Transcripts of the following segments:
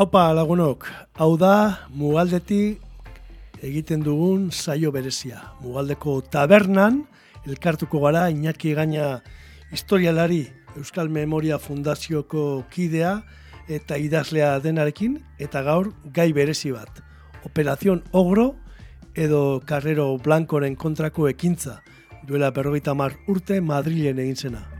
Opa lagunok, hau da Mugaldeti egiten dugun saio berezia. Mugaldeko tabernan elkartuko gara Iñaki Gaina historialari Euskal Memoria Fundazioko kidea eta idazlea denarekin eta gaur gai berezi bat. Operazion Ogro edo Carrero Blancoren kontrako ekintza duela berrogeita mar urte Madrilen egin zena.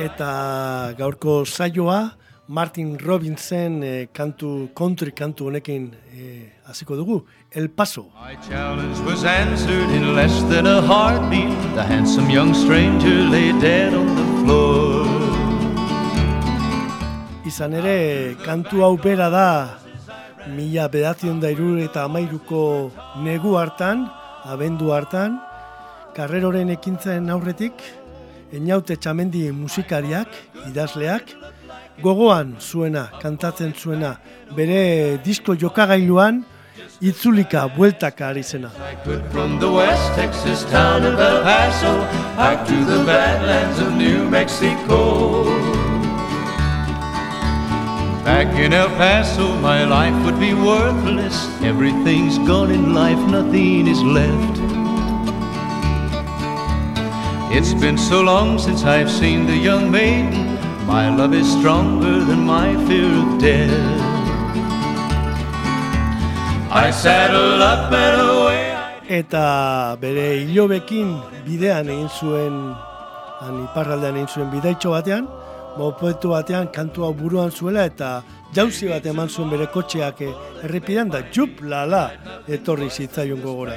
Eta gaurko saioa Martin Robinson eh, kantu country kantu honekin eh, hasiko dugu El Paso. My challenge was answered in less than a heartbeat. The handsome young stranger lay dead on the floor. Izan ere kantu hau bera da mila bedazion da eta amairuko negu hartan, abendu hartan, karreroren ekintzen aurretik, Einaute txamendi musikariak, idazleak, gogoan zuena, kantatzen zuena, bere disko jokagailuan, itzulika, bueltaka ari zena. Back in El Paso, my life would be worthless. Everything's gone in life, nothing is left. It's been so long since I've seen the young maiden. My love is stronger than my fear of death. I saddle up and away. Eta bere hilobekin bidean egin zuen, han iparraldean egin zuen bidaitxo batean, mopetu batean kantu hau buruan zuela eta jauzi bat eman zuen bere kotxeak errepidan da jup lala etorri zitzaion gogora.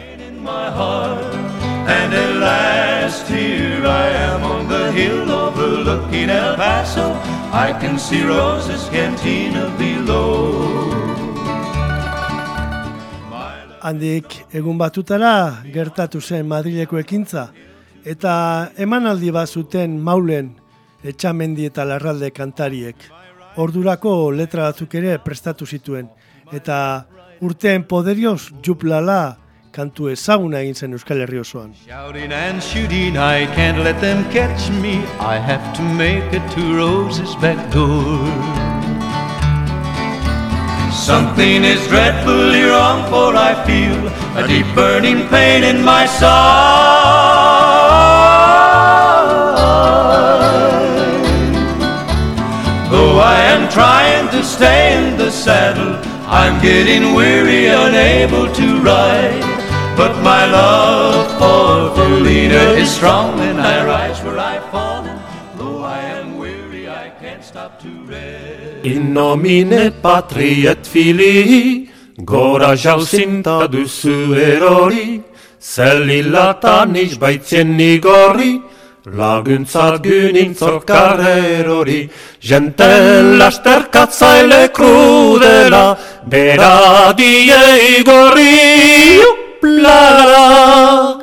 And at last here I am on the hill overlooking El Paso I can see Rose's cantina below Handik egun batutara gertatu zen Madrileko ekintza eta emanaldi bat zuten maulen etxamendi eta larralde kantariek. Ordurako letra batzuk ere prestatu zituen eta urteen poderioz juplala kantu ezaguna egin zen Euskal Herri osoan. Shouting and shooting, I can't let them catch me. I have to make it to Rose's back door. Something is dreadfully wrong, for I feel a deep burning pain in my side. To stay in the saddle, I'm getting weary, unable to ride. But my love for Felina is strong, and I rise where I've fallen. Though I am weary, I can't stop to rest. In nomine patri et filii, gora jauzinta duzu erori, zelilatan izbaitzien nigorri, laguntzat gynintzot karrerori, jenten lasterkatzaile krudela, bera die igorri, uplara,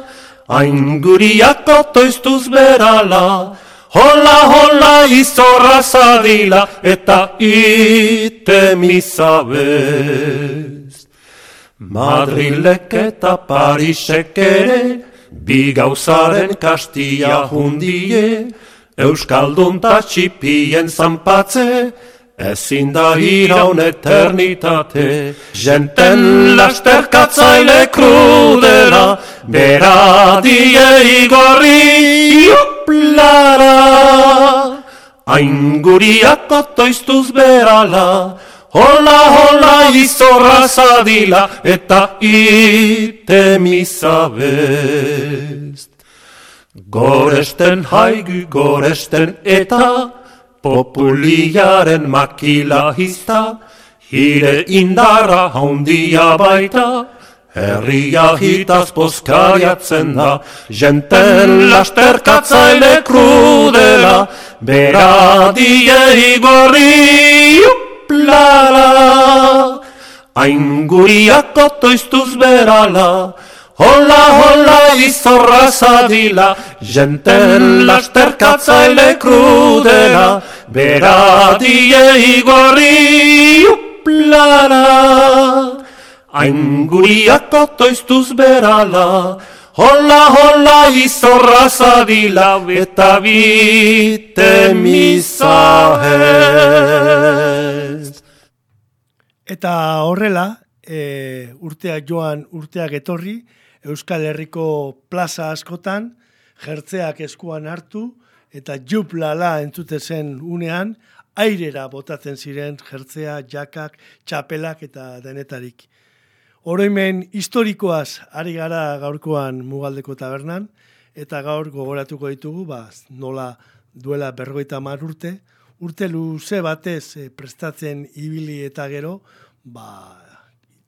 hain guriak otoiztuz berala, Hola, hola, izorra zadila, eta ite misabez. Madrilek eta Parisek ere, bi gauzaren kastia hundie, Euskaldun ta txipien zanpatze, ezin da iraun eternitate. Jenten lasterkatzaile krudela, bera die igorri, plara Hain guriak otoiztuz berala Hola, hola, izorra zadila Eta ite misabez Goresten haigu, goresten eta Populiaren makila hizta. Hire indara haundia baita Herria hitaz poskariatzen da, jenten lasterkatzaile krudela, bera die igorri, uplala. Hain guriak otoiztuz berala, hola, hola, izorra zadila, jenten lasterkatzaile krudela, bera die igorri, uplala. Hain guriak otoiztuz berala, hola, hola, izorra zadila, eta bite misahez. Eta horrela, e, urteak joan, urteak etorri, Euskal Herriko plaza askotan, jertzeak eskuan hartu, eta juplala entzute zen unean, airera botatzen ziren jertzea, jakak, txapelak eta denetarik. Oroimen historikoaz ari gara gaurkoan mugaldeko tabernan, eta gaur gogoratuko ditugu, ba, nola duela berroita mar urte, urte luze batez eh, prestatzen ibili eta gero, ba,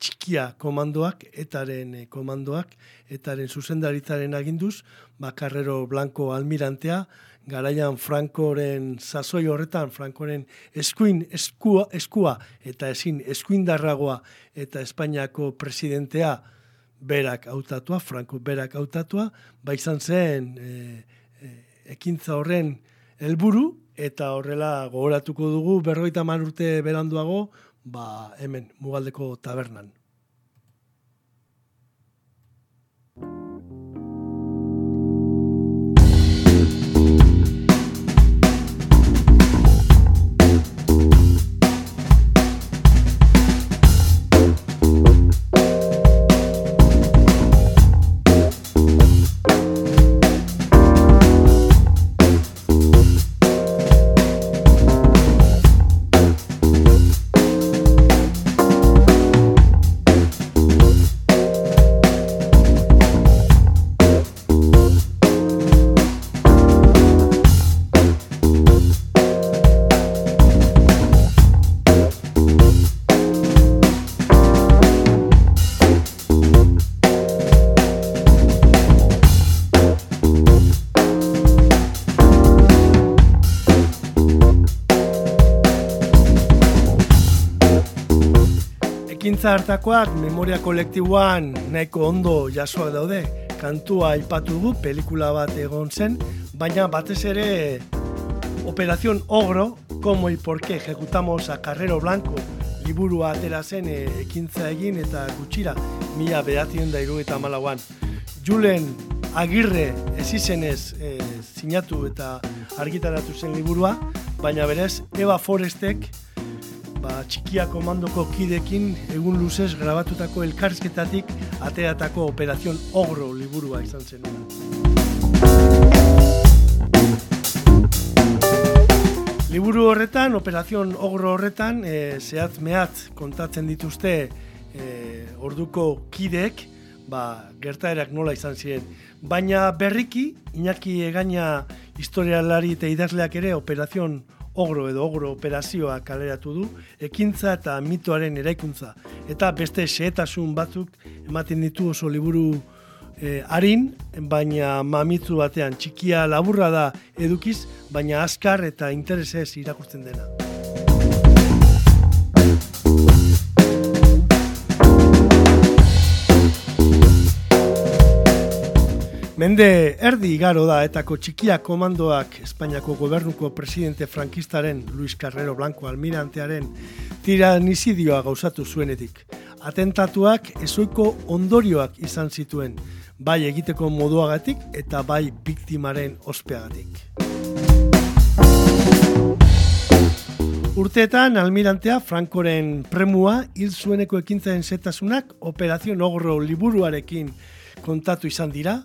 txikia komandoak, etaren eh, komandoak, etaren zuzendaritzaren aginduz, ba, Carrero Blanco almirantea, garaian Frankoren sasoi horretan, Frankoren eskuin eskua, eskua eta ezin eskuindarragoa eta Espainiako presidentea berak hautatua, Franco berak hautatua, ba izan zen e, e, ekintza horren helburu eta horrela gogoratuko dugu berroita man urte beranduago, ba hemen mugaldeko tabernan. Ekintza hartakoak memoria kolektiboan nahiko ondo jasoak daude. Kantua aipatu du, pelikula bat egon zen, baina batez ere Operación Ogro, como y por qué ejecutamos a Carrero Blanco, liburua atera zen e, ekintza egin eta gutxira, mila behatien da eta malauan. Julen Agirre ez izenez e, sinatu eta argitaratu zen liburua, baina berez Eva Forestek ba, txikia komandoko kidekin egun luzez grabatutako elkarrizketatik ateatako operazion ogro liburua izan zen. Liburu horretan, operazion ogro horretan, e, zehatz mehatz kontatzen dituzte e, orduko kideek, ba, gertaerak nola izan ziren. Baina berriki, Iñaki egaina historialari eta idazleak ere operazion ogro edo ogro operazioa kaleratu du, ekintza eta mitoaren eraikuntza. Eta beste xehetasun batzuk ematen ditu oso liburu e, harin, baina mamitzu batean txikia laburra da edukiz, baina azkar eta interesez irakurtzen dena. Mende erdi igaro da etako txikia komandoak Espainiako gobernuko presidente frankistaren Luis Carrero Blanco almirantearen tiranizidioa gauzatu zuenetik. Atentatuak ezoiko ondorioak izan zituen, bai egiteko moduagatik eta bai biktimaren ospeagatik. Urteetan almirantea Frankoren premua hil zueneko ekintzaren zetasunak operazio ogro liburuarekin kontatu izan dira,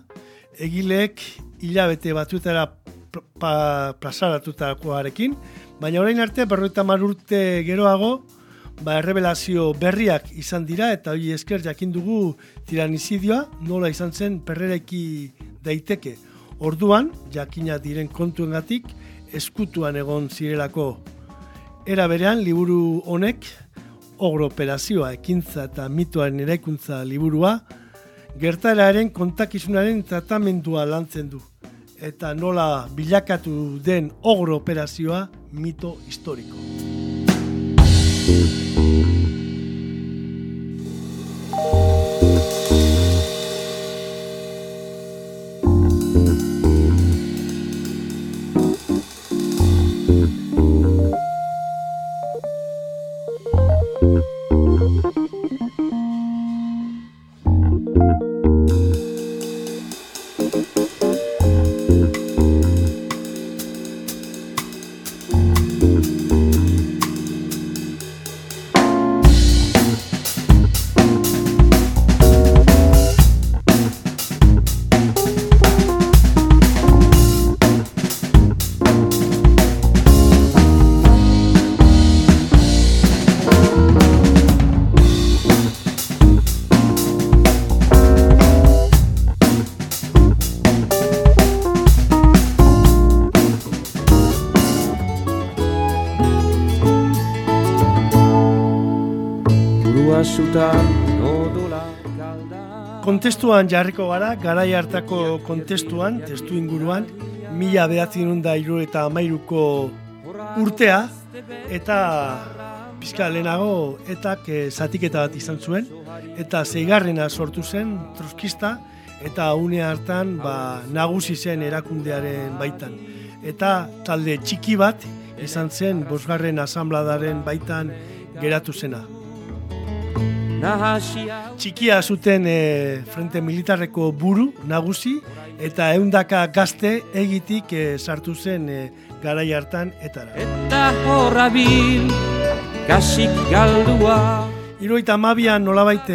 egileek hilabete batutara plazaratutakoarekin, baina orain arte berroita urte geroago, ba, errebelazio berriak izan dira eta hori esker jakin dugu tiranizidioa nola izan zen perrereki daiteke. Orduan, jakina diren kontuengatik eskutuan egon zirelako. Era berean, liburu honek, ogro operazioa, ekintza eta mitoaren eraikuntza liburua, gertararen kontakizunaren tratamendua lantzen du eta nola bilakatu den ogro operazioa mito historiko. Kontestuan jarriko gara, garai hartako kontestuan, testu inguruan, mila behatzen da iru eta amairuko urtea, eta pizka lehenago etak e, zatiketa bat izan zuen, eta zeigarrena sortu zen, troskista, eta une hartan ba, nagusi zen erakundearen baitan. Eta talde txiki bat izan zen, bosgarren asambladaren baitan geratu zena. Txikia zuten e, frente militarreko buru nagusi eta eundaka gazte egitik e, sartu zen e, garai hartan etara. Eta horra bil, kasik galdua. Iroita mabian nolabait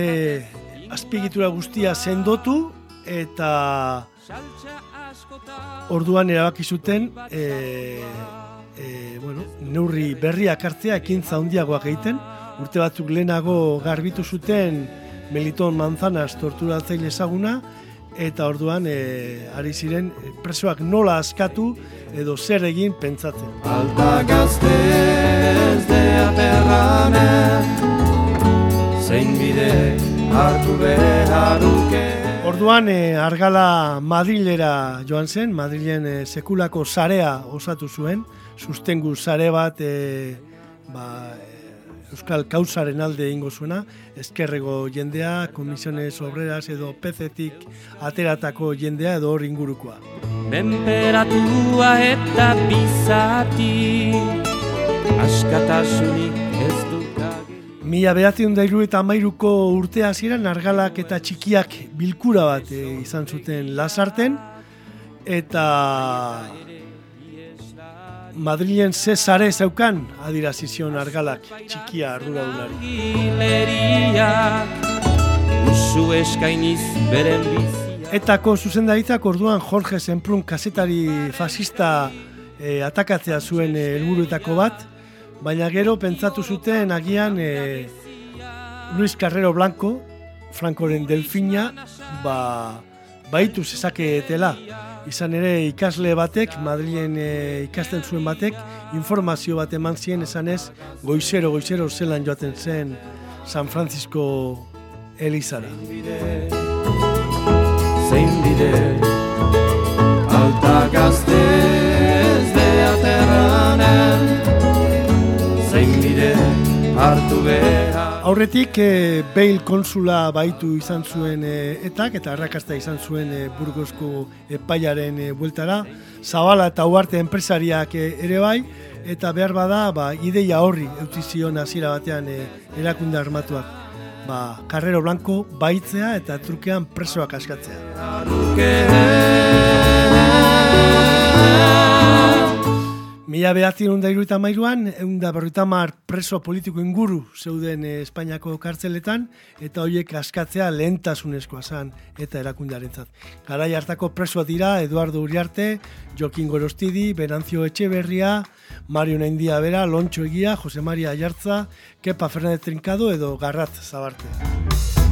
azpigitura guztia sendotu eta orduan erabaki zuten e, e, bueno, neurri berriak hartzea ekintza handiagoak egiten urte batzuk lehenago garbitu zuten Meliton Manzanas torturatzaile ezaguna eta orduan e, ari ziren e, presoak nola askatu edo zer egin pentsatzen. Alta gazte ez de zein bide hartu beharuke Orduan e, argala Madrilera joan zen, Madrilen e, sekulako sarea osatu zuen, sustengu sare bat e, ba, Euskal Kausaren alde ingo zuena, eskerrego jendea, komisiones obreras edo pezetik ateratako jendea edo hor ingurukoa. Menperatua eta bizati, askatasunik ez Mila behatzion dairu eta amairuko urtea ziren, argalak eta txikiak bilkura bat eh, izan zuten lasarten, eta Madrilen ze zare zeukan adirazizion argalak txikia ardura dunari. Usu eskainiz beren bizia Etako zuzendaritzak orduan Jorge Zenprun kasetari fasista e, atakatzea zuen eh, helburuetako bat, baina gero pentsatu zuten agian e, Luis Carrero Blanco, Frankoren delfina, ba, baitu zezaketela. Izan ere ikasle batek, Madrilen e, ikasten zuen batek, informazio bat eman zien esanez, goizero, goizero zelan joaten zen San Francisco Elizara. zein bide Alta gaztez de aterranen Zein bide hartu behar Aurretik e, Bale konsula baitu izan zuen e, etak eta arrakasta izan zuen e, Burgosko epaiaren e, bueltara. Zabala eta Uarte enpresariak e, ere bai eta behar bada ba, ideia horri eutzi zion hasiera batean e, erakunde armatuak. Ba, Carrero Blanco baitzea eta trukean presoak askatzea. Mila behatzi da iruita mairuan, egun da berruita mar preso politiko inguru zeuden eh, Espainiako kartzeletan, eta horiek askatzea lehentasunezkoa zan eta erakundearentzat. Garai hartako presoa dira Eduardo Uriarte, Jokin Gorostidi, Benanzio Etxeberria, Mario Naindia Bera, Lontxo Egia, Jose Maria Ayartza, Kepa Fernández Trincado edo Garrat Zabarte.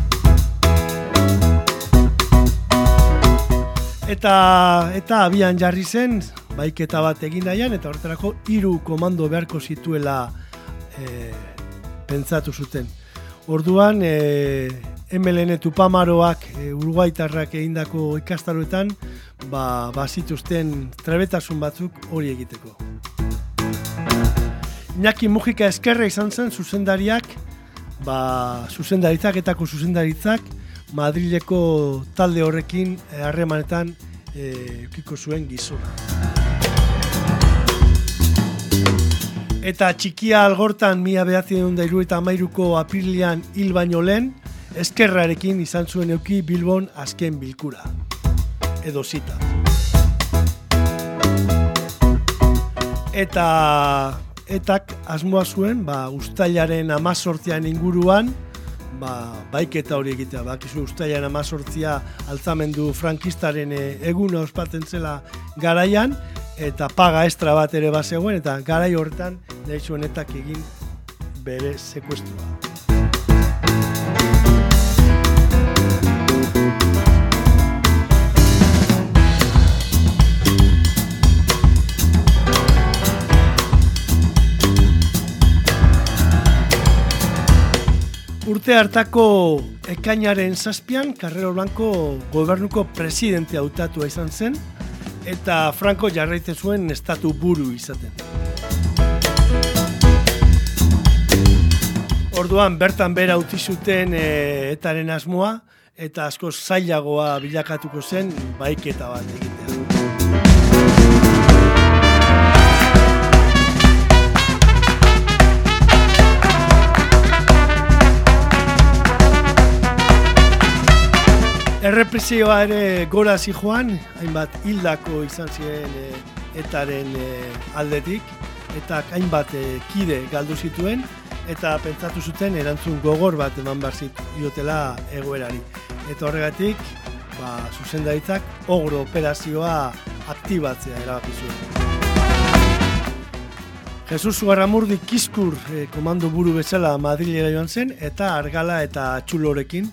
Eta, eta abian jarri zen, baiketa bat egin nahian, eta horretarako hiru komando beharko zituela e, pentsatu zuten. Orduan, e, MLN Tupamaroak e, Uruguaitarrak egindako ikastaroetan, ba, bazituzten trebetasun batzuk hori egiteko. Iñaki Mujika eskerra izan zen zuzendariak, ba, zuzendaritzak etako zuzendaritzak, Madrileko talde horrekin eh, harremanetan e, ukiko zuen gizuna. Eta txikia algortan mila behatzen dairu eta amairuko aprilian hil baino lehen, eskerrarekin izan zuen euki Bilbon azken bilkura. Edo zita. Eta etak asmoa zuen, ba, ustailaren amazortzean inguruan, ba, baiketa hori egitea. Bakizu ustaian amazortzia altzamendu frankistaren eh, eguna ospatzen zela garaian, eta paga estra bat ere bazegoen, eta garai horretan nahi zuenetak egin bere sekuestua. Urte hartako ekainaren zazpian, Carrero Blanco gobernuko presidente hautatua izan zen, eta Franco jarraite zuen estatu buru izaten. Orduan bertan bera utzi zuten e, etaren asmoa, eta asko zailagoa bilakatuko zen baiketa bat egitea. Errepresioa ere gora zi joan, hainbat hildako izan ziren e, etaren e, aldetik, eta hainbat e, kide galdu zituen, eta pentsatu zuten erantzun gogor bat eman behar ziotela egoerari. Eta horregatik, ba, zuzendaritzak ogro operazioa aktibatzea erabaki zuen. Jesus Zugarramurdi Kiskur e, komando buru bezala Madrilera joan zen, eta argala eta txulorekin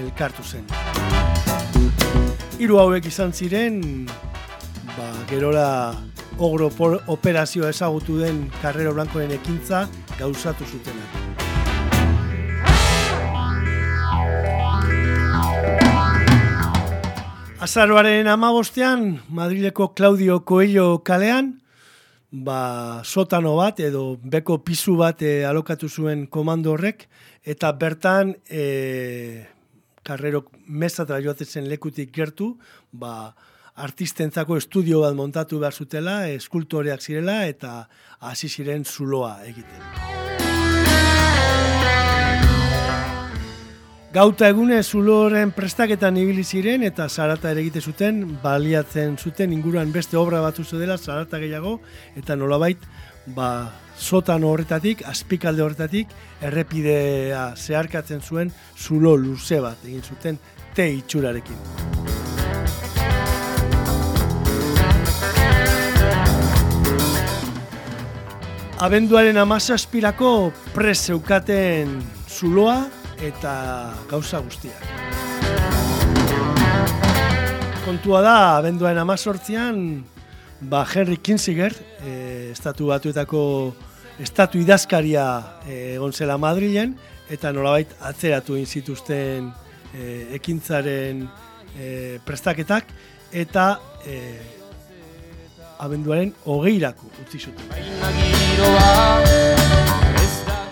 elkartu zen. Hiru hauek izan ziren, ba, gerora ogro operazioa ezagutu den Carrero Blancoen ekintza gauzatu zutenak. Azaroaren amabostean, Madrileko Claudio Coelho kalean, ba, sotano bat edo beko pisu bat e, alokatu zuen komando horrek, eta bertan e, karrero mesatra joatzen zen lekutik gertu, ba, artistentzako estudio bat montatu behar zutela, eskultoreak zirela eta hasi ziren zuloa egiten. Gauta egune zuloren prestaketan ibili ziren eta zarata ere egite zuten, baliatzen zuten inguruan beste obra batzu dela zarata gehiago eta nolabait ba, sotan horretatik, azpikalde horretatik, errepidea zeharkatzen zuen zulo luze bat egin zuten te itxurarekin. Abenduaren amazazpirako prez zeukaten zuloa eta gauza guztiak. Kontua da, abenduaren amazortzian, ba Henry Kinziger, e, estatu batuetako estatu idazkaria e, egon zela Madrilen, eta nolabait atzeratu zituzten e, ekintzaren e, prestaketak, eta e, abenduaren hogeirako utzi zuten.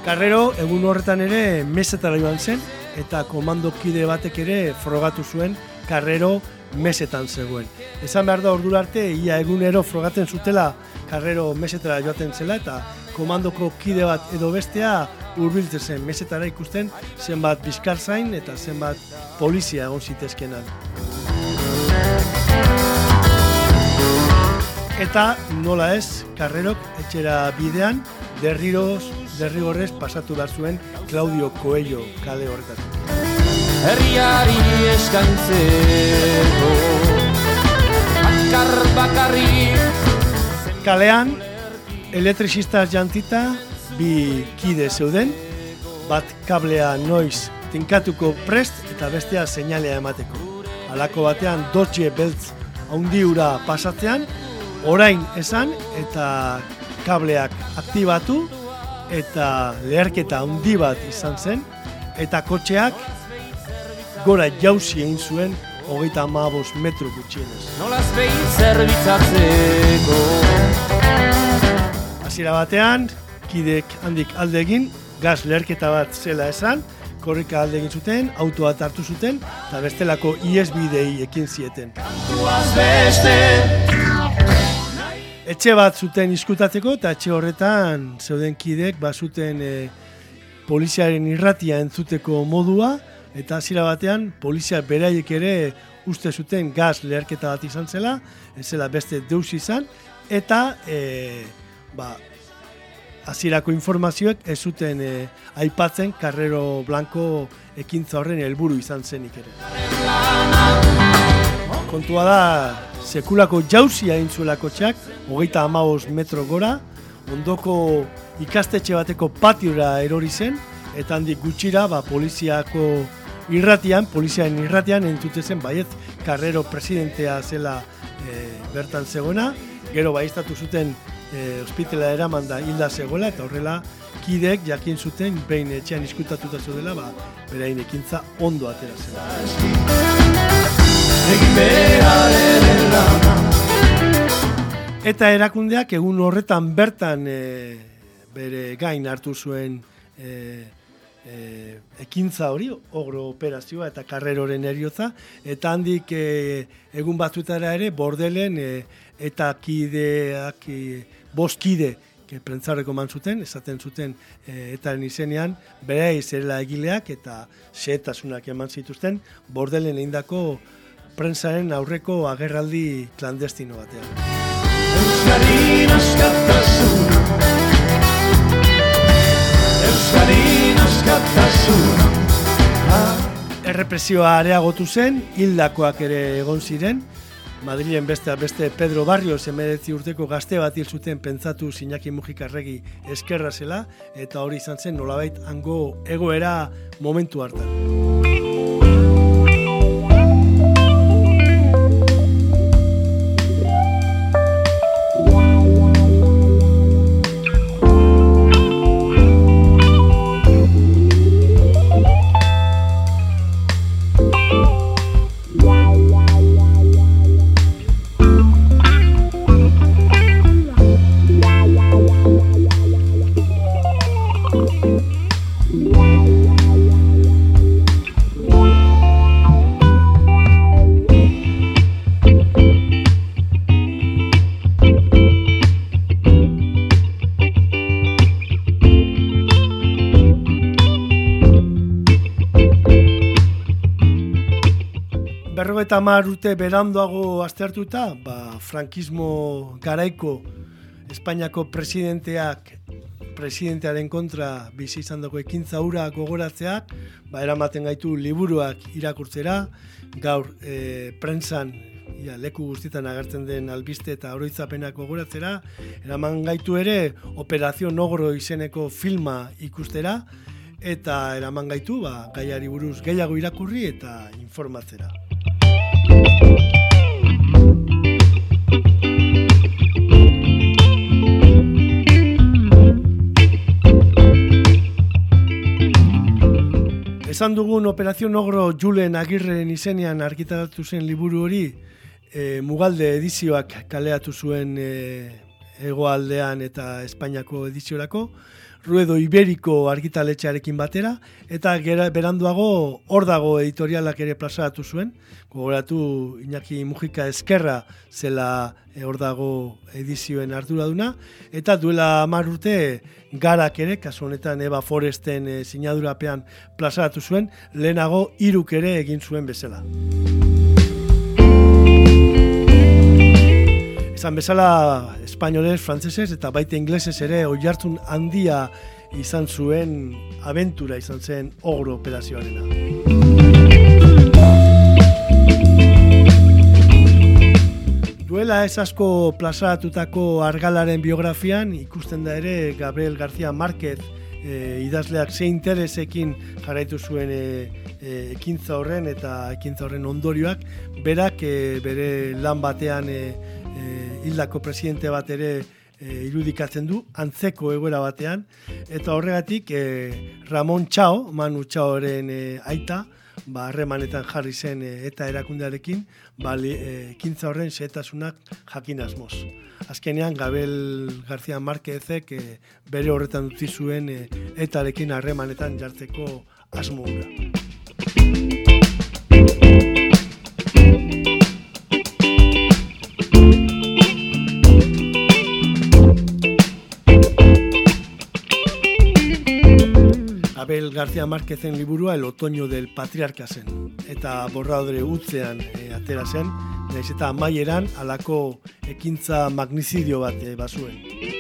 Karrero, egun horretan ere, mesetara joan zen, eta komandokide batek ere frogatu zuen, karrero mesetan zegoen. Esan behar da ordu arte, ia egunero frogatzen zutela, karrero mesetara joaten zela, eta komandoko kide bat edo bestea urbiltzen zen, mesetara ikusten, zenbat bizkar zain eta zenbat polizia egon zitezkenan. Eta nola ez, karrerok etxera bidean, derriroz derrigorrez pasatu behar zuen Claudio Coelho kale horretatik. Herriari eskantzeko Bakar bakarri. Kalean, elektrizista jantita bi kide zeuden, bat kablea noiz tinkatuko prest eta bestea seinalea emateko. Halako batean dotxe beltz haundiura pasatzean, orain esan eta kableak aktibatu eta leherketa handi bat izan zen, eta kotxeak gora jauzi egin zuen hogeita amabos metro gutxienez. Nolaz behin zerbitzatzeko Hasiera batean, kidek handik alde egin, gaz leherketa bat zela esan, korrika alde egin zuten, autoa hartu zuten, eta bestelako ISBidei ekin zieten. etxe bat zuten izkutatzeko eta etxe horretan zeuden kidek bazuten e, poliziaren irratia entzuteko modua eta hasiera batean polizia beraiek ere uste zuten gaz leherketa bat izan zela, ez zela beste deus izan eta e, ba, hasierako informazioek ez zuten e, aipatzen Carrero Blanco ekintza horren helburu izan zenik ere. Kontua da, sekulako jauzia egin zuelako txak, hogeita amabos metro gora, ondoko ikastetxe bateko patiora erori zen, eta handik gutxira, ba, poliziako irratian, poliziaren irratian entzute zen, baiet, karrero presidentea zela e, bertan zegoena, gero baiztatu zuten e, ospitela eraman da hilda zegoela, eta horrela kidek jakin zuten, behin etxean izkutatuta dela, ba, berain ekintza ondo atera zela. Eta erakundeak egun horretan bertan e, bere gain hartu zuen e, e, ekintza hori, ogro operazioa eta karreroren eriotza, eta handik e, egun batutara ere bordelen e, eta kideak, e, boskide, que prentzarreko man zuten, esaten zuten e, etaren izenean, bere izela egileak eta xetasunak eman zituzten, bordelen eindako prentsaren aurreko agerraldi klandestino batean. Euskari naskatasun Euskari naskatasun Errepresioa areagotu zen, hildakoak ere egon ziren, Madrilen beste beste Pedro Barrios emedetzi urteko gazte bat hil zuten pentsatu Sinaki Mujikarregi eskerra zela eta hori izan zen nolabait hango egoera momentu hartan. Eta mar urte beranduago aztertuta, ba, frankismo garaiko Espainiako presidenteak presidentearen kontra bizi izan dago ekintza hura gogoratzeak, ba, eramaten gaitu liburuak irakurtzera, gaur e, prentsan ja, leku guztietan agertzen den albiste eta oroitzapenak gogoratzera, eraman gaitu ere Operazio Nogro izeneko filma ikustera, eta eraman gaitu ba, gaiari buruz gehiago irakurri eta informatzera. Esan dugun Operazio Nogro Julen Agirren izenean argitaratu zen liburu hori, e, Mugalde edizioak kaleatu zuen e, egoaldean eta Espainiako ediziorako, Ruedo Iberiko argitaletxearekin batera, eta gera, beranduago hor dago editorialak ere plazaratu zuen, gogoratu Iñaki Mujika Eskerra zela hor dago edizioen arduraduna, eta duela hamar urte garak ere, kasu honetan Eva Foresten e, sinadurapean plazaratu zuen, lehenago iruk ere egin zuen bezala. Esan bezala espainolez, frantzesez eta baita inglesez ere oi hartzun handia izan zuen aventura izan zen ogro operazioarena. Duela ez asko plazaratutako argalaren biografian ikusten da ere Gabriel García Márquez e, idazleak ze interesekin jarraitu zuen e, e, ekintza horren eta ekintza horren ondorioak. Berak e, bere lan batean e, e, hildako presidente bat ere e, irudikatzen du antzeko egoera batean. Eta horregatik e, Ramon Txao, Manu Txaoren e, aita ba, harremanetan jarri zen e, eta erakundearekin, ba, e, ekintza horren xetasunak jakin asmoz. Azkenean, Gabel García Márquezek e, bere horretan dutzi zuen e, etarekin harremanetan jartzeko asmo Abel García Márquezen liburua El otoño del patriarca zen. Eta borradore utzean e, atera zen, naiz eta amaieran alako ekintza magnizidio bat e, bazuen.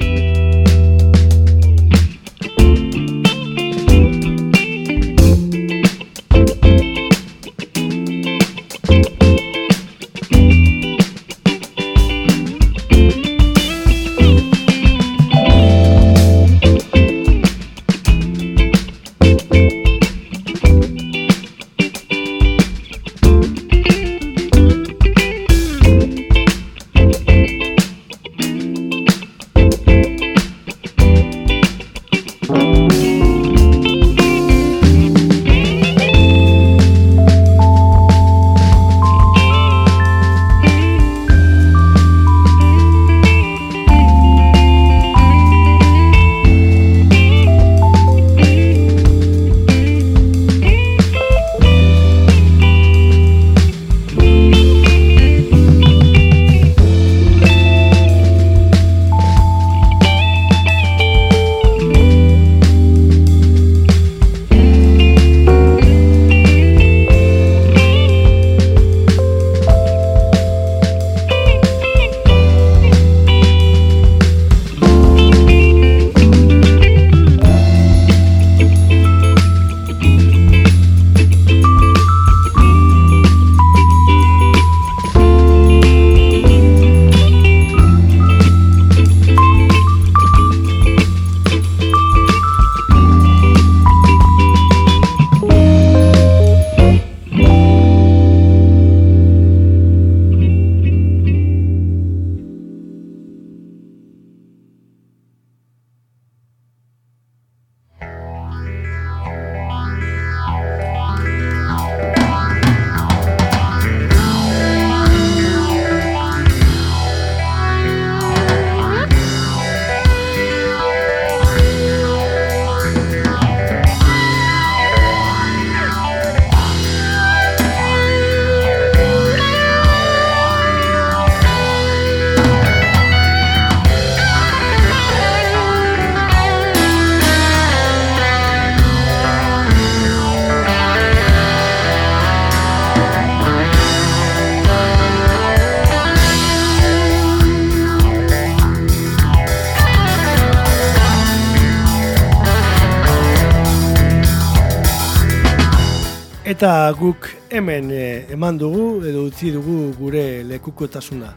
Eta guk hemen eh, eman dugu edo utzi dugu gure lekukotasuna.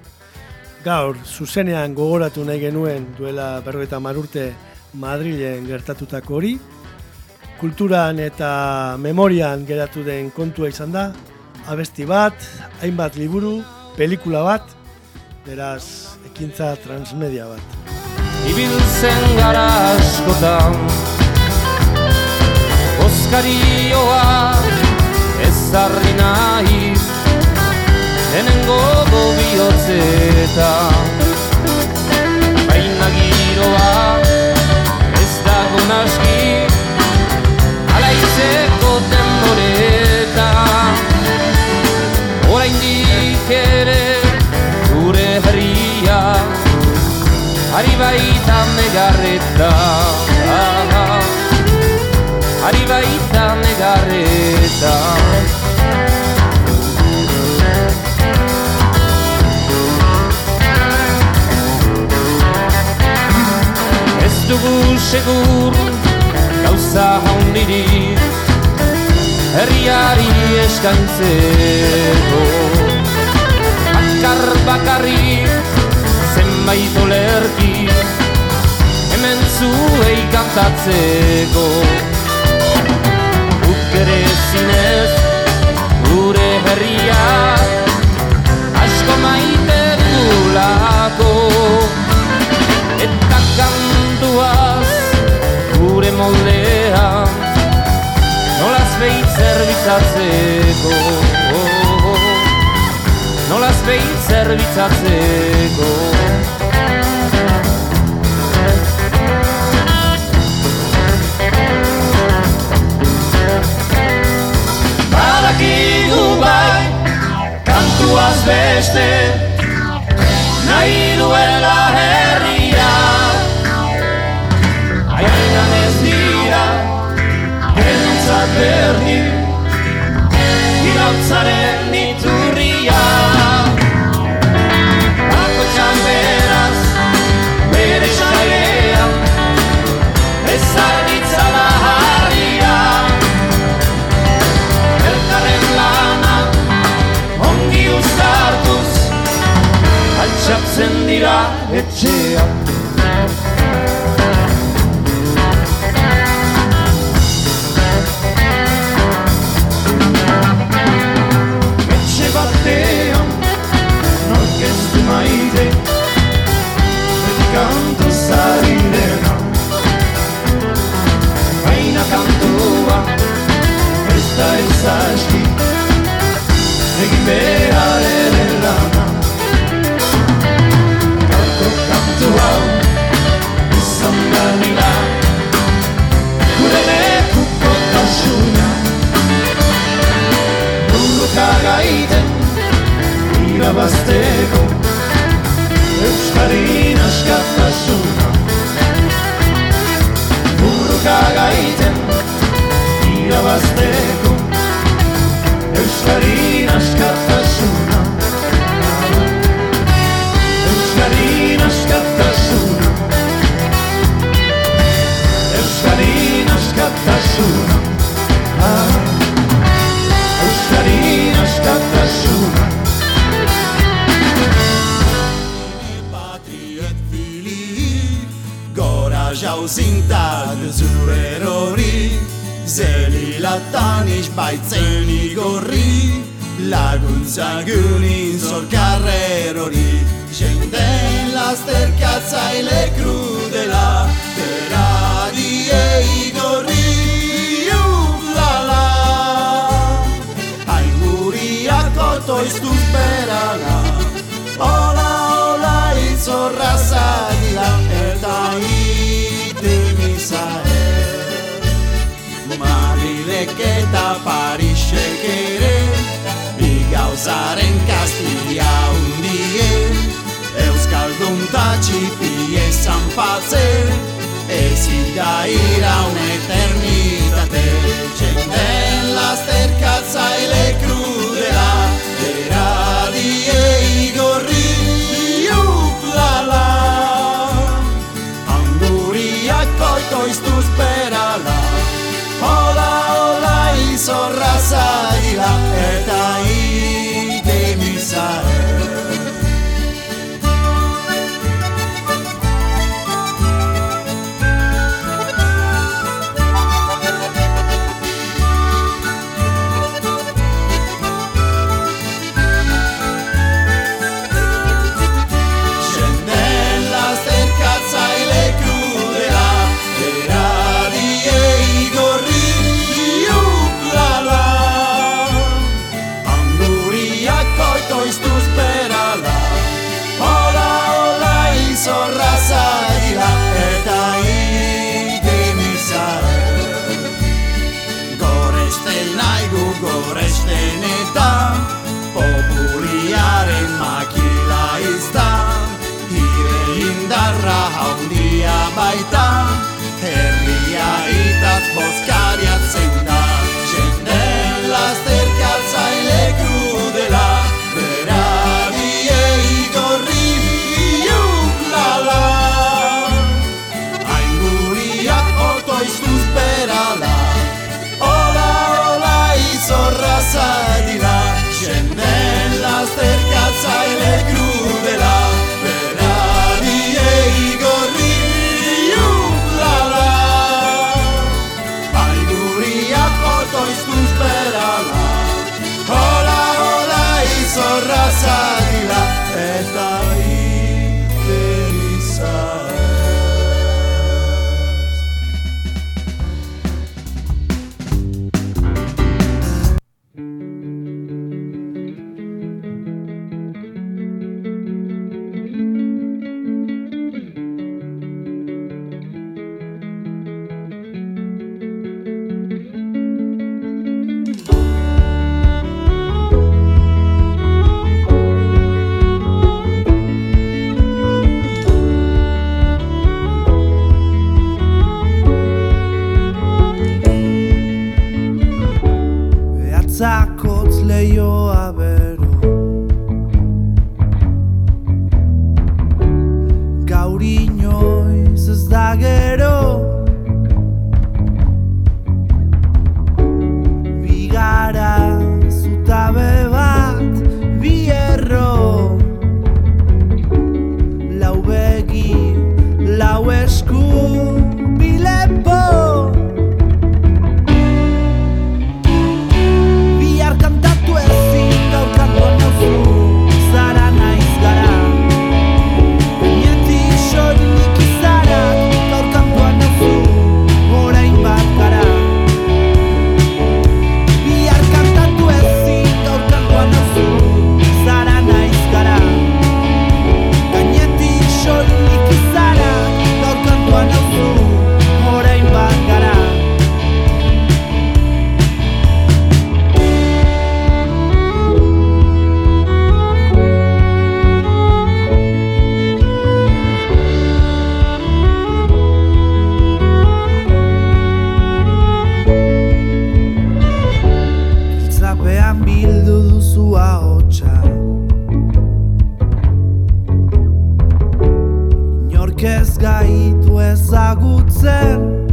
Gaur, zuzenean gogoratu nahi genuen duela berroeta marurte Madrilen gertatutako hori. Kulturan eta memorian geratu den kontua izan da. Abesti bat, hainbat liburu, pelikula bat, beraz, ekintza transmedia bat. Ibiltzen gara askotan Oskarioa ezarri nahi Denengo dobiotzeeta Baina giroa ez dago naski Ala izeko denboreta Horain ere gure herria Ari baita negarreta Ari baita negarreta. Ez dugu segur gauza haundirik Herriari eskaintzeko. Akar bakarrik zenbait olerki Hemen zuei kantatzeko zinez gure herria asko maite dulako eta kantuaz gure moldea nolaz behit zerbitzatzeko nolaz behit zerbitzatzeko Kantuaz beste Nahi duela herria Aianan ez dira Gentzat berdin Irautzaren Yeah. ez gaitu ezagutzen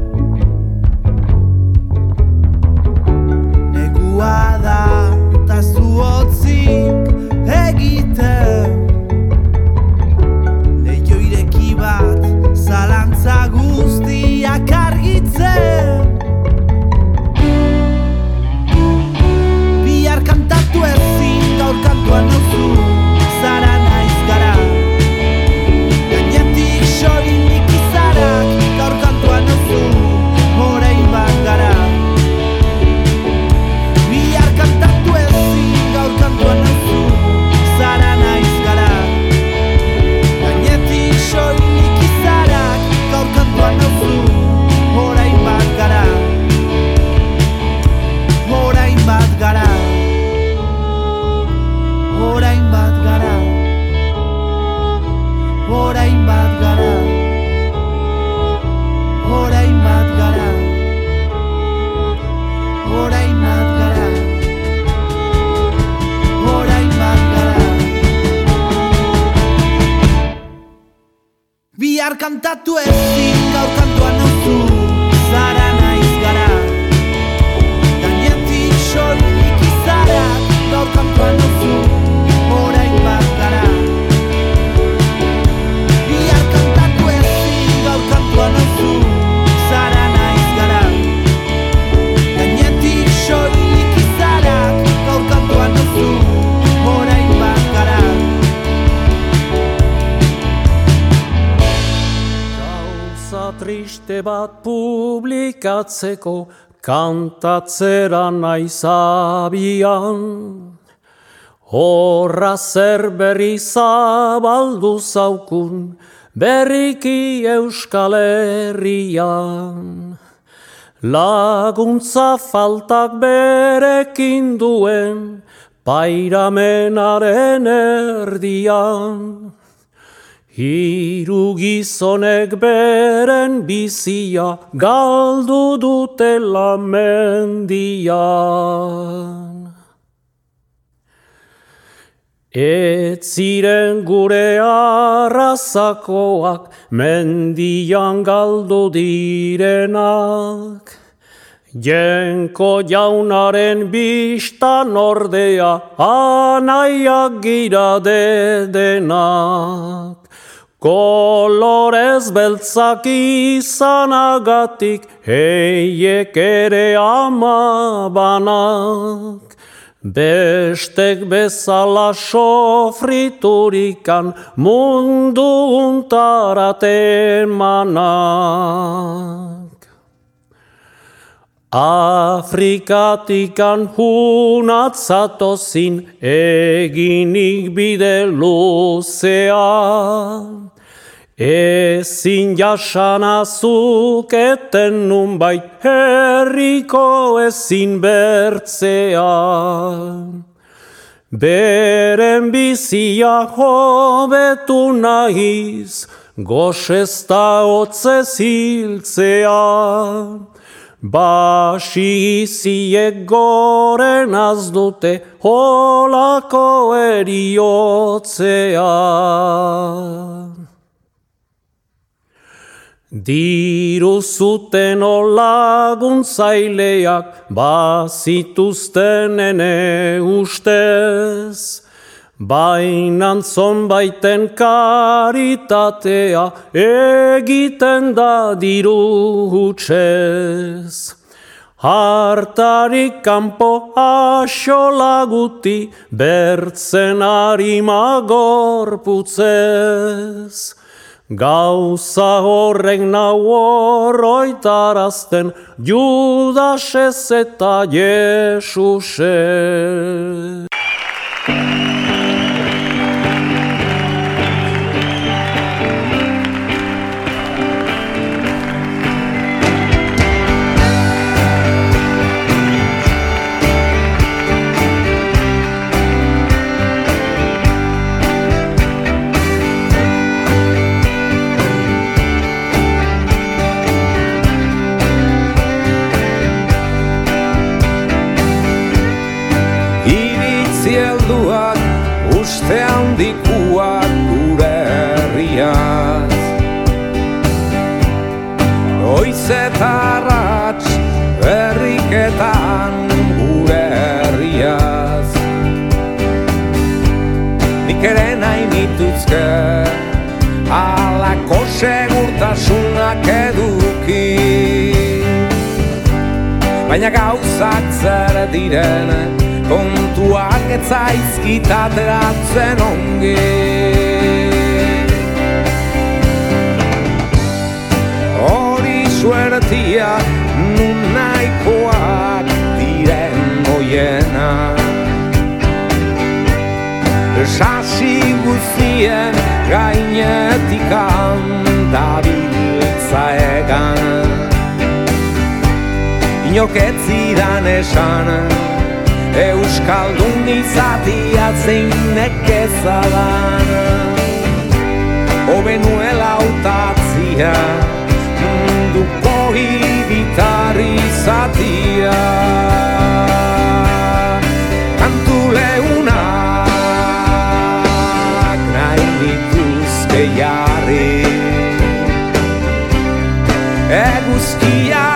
tu estilo. beste bat publikatzeko kantatzera naizabian. Horra zer berri zabaldu zaukun, berriki euskal herrian. Laguntza faltak berekin duen, pairamenaren erdian. Hiru gizonek beren bizia galdu dutela mendian. Ez ziren gure arrazakoak mendian galdu direnak. Jenko jaunaren biztan ordea anaiak gira dedenak. Kolorez beltzak izanagatik heiek ere ama banak. Bestek bezala sofriturikan mundu untaraten manak. Afrikatikan hunatzatozin eginik bide luzean. Ezin jasana zuketen nunbait herriko ezin bertzea. Beren bizia hobetu nahiz, goxesta hotze ziltzea. Basi iziek goren azdute holako eriotzea. Diru zuten olaguntzaileak bazituzten ene ustez, Bainan zonbaiten karitatea egiten da diru hutsez. Hartarik kanpo asolaguti bertzen harima gorputzez. Gauza horrek nau horroitarazten Judasez eta Jesuse. Nahi nituzke alako segurtasunak eduki. Baina gauzak zer diren kontuak ez zaizkit ateratzen ongi. Hori suertia nun Sasi guztien gainetik dabiltza egan Inok ez zidan esan Euskaldun izatia zein nekezadan Obe nuela utatzia Munduko hibitar izatia jarri. Eguzkia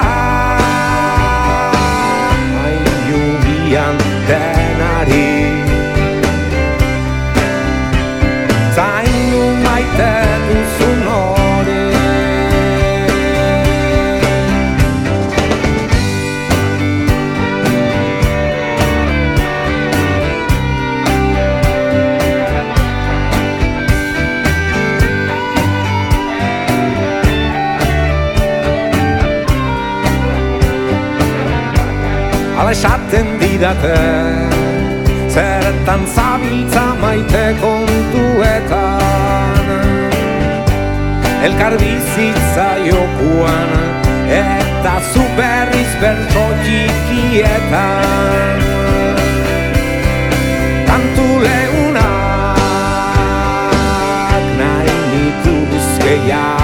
Hala esaten didate. Zertan zabiltza maite kontuetan. Elkar bizitza jokuan Eta superriz bertso txikietan. Kantu leunak nahi jarri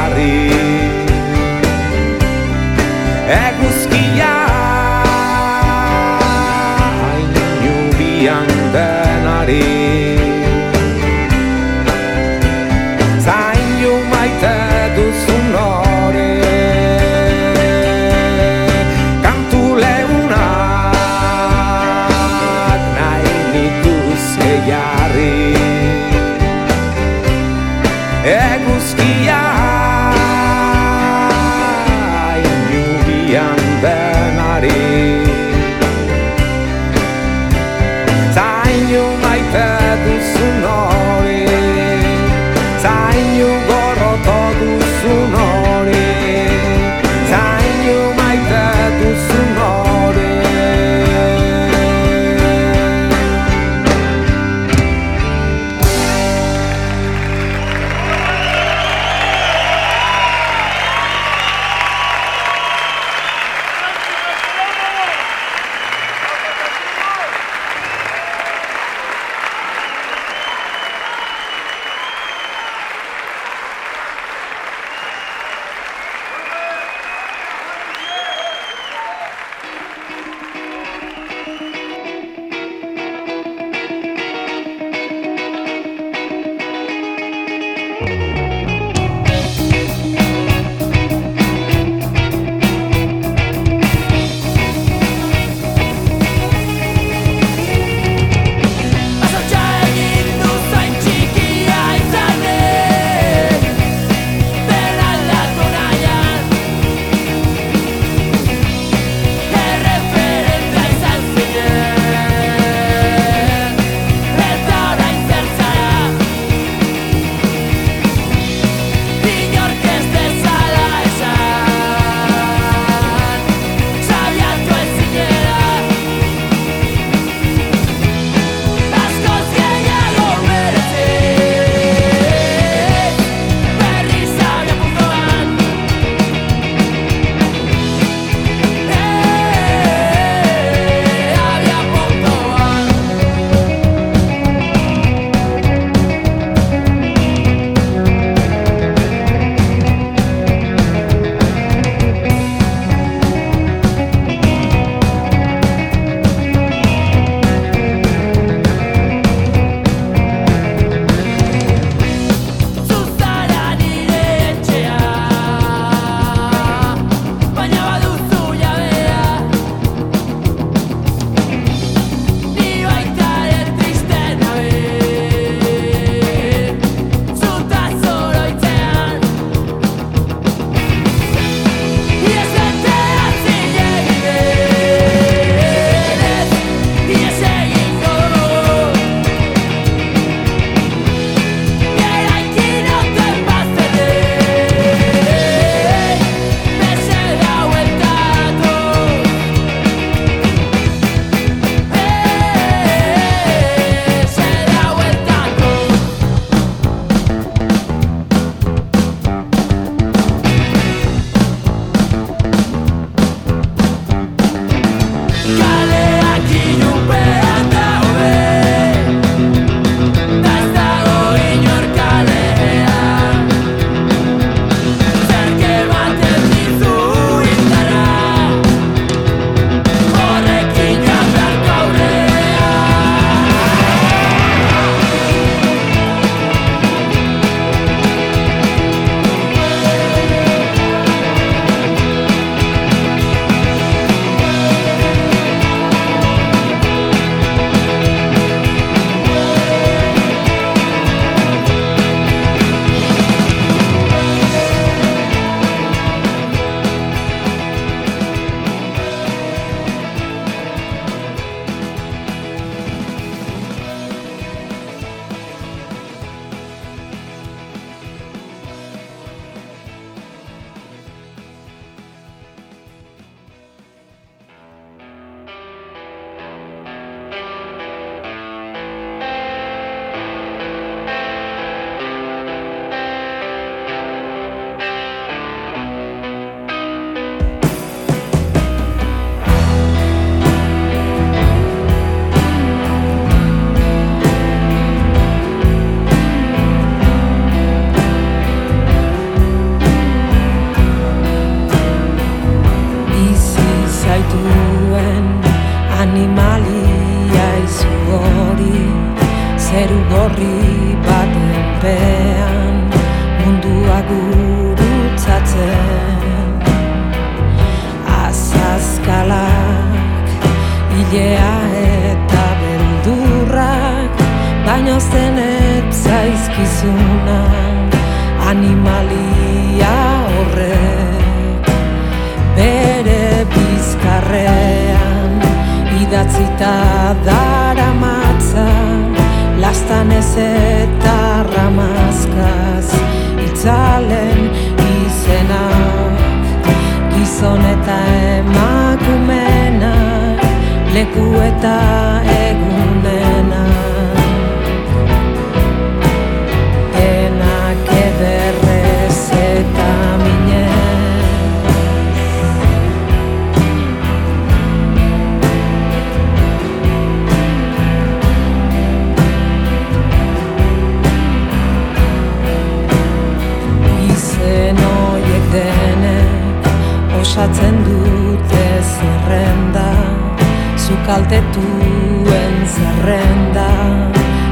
kaltetuen zerrenda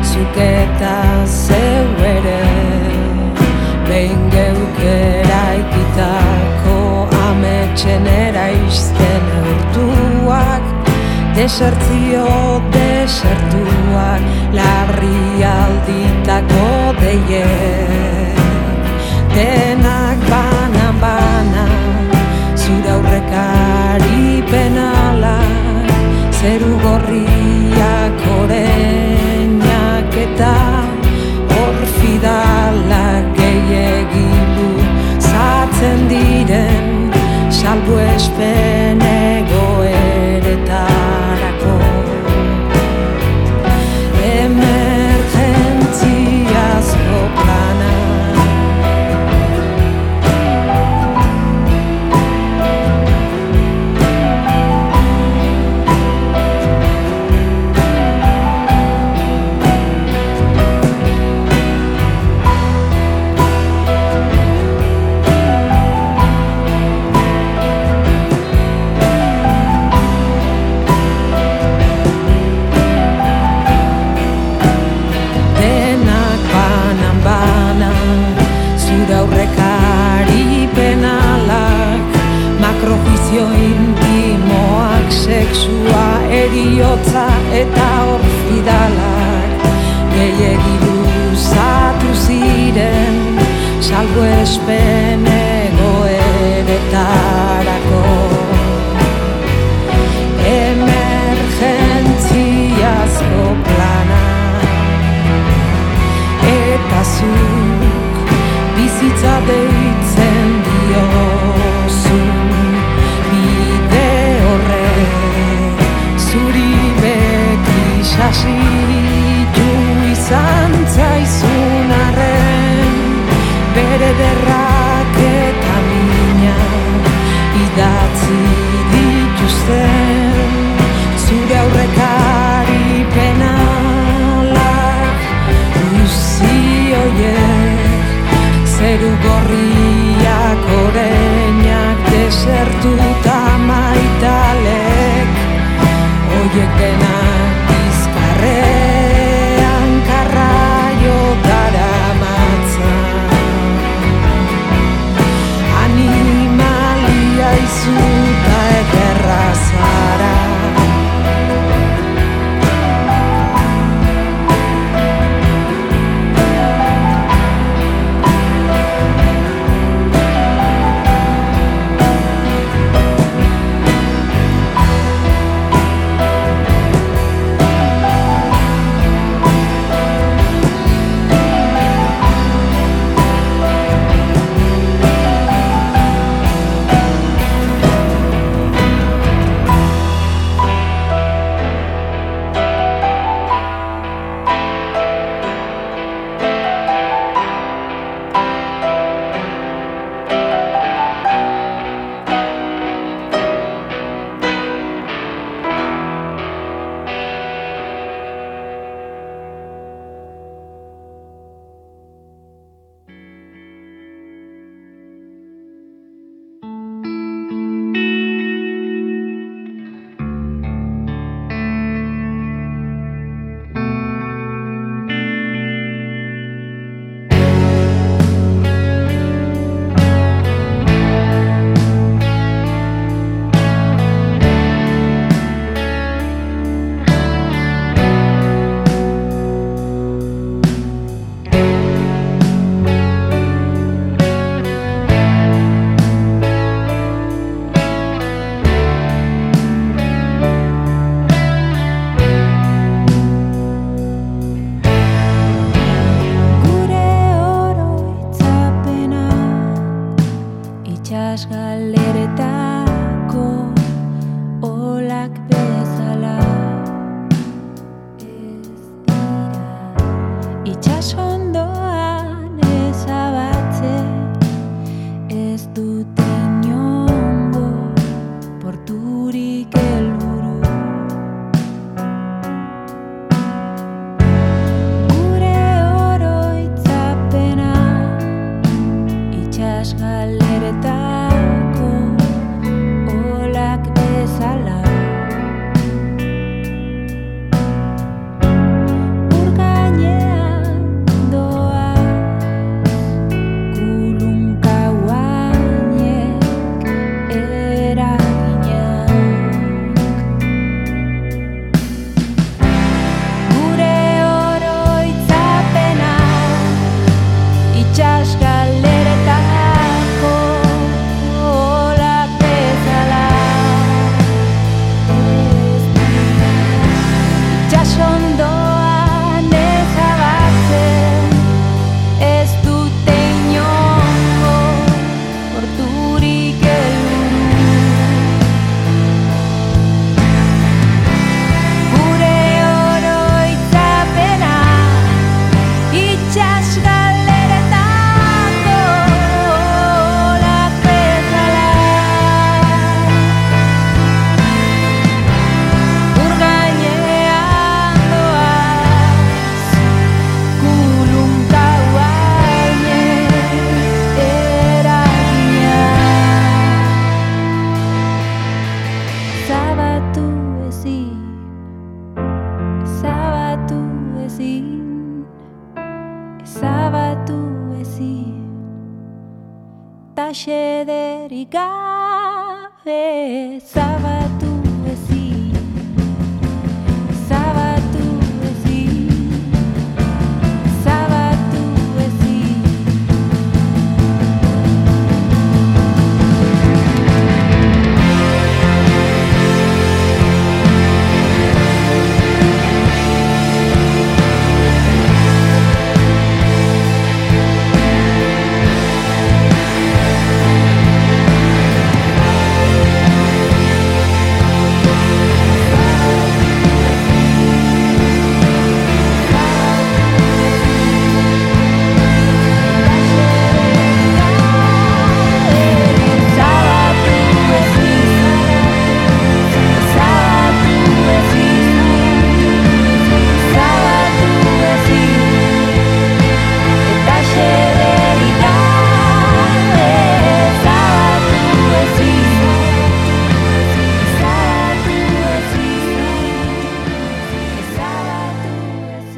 Zuk eta zeu ere Behin geukera ikitako ametxenera izten eurtuak Desertzio salvo es. Pues huespenengoen eta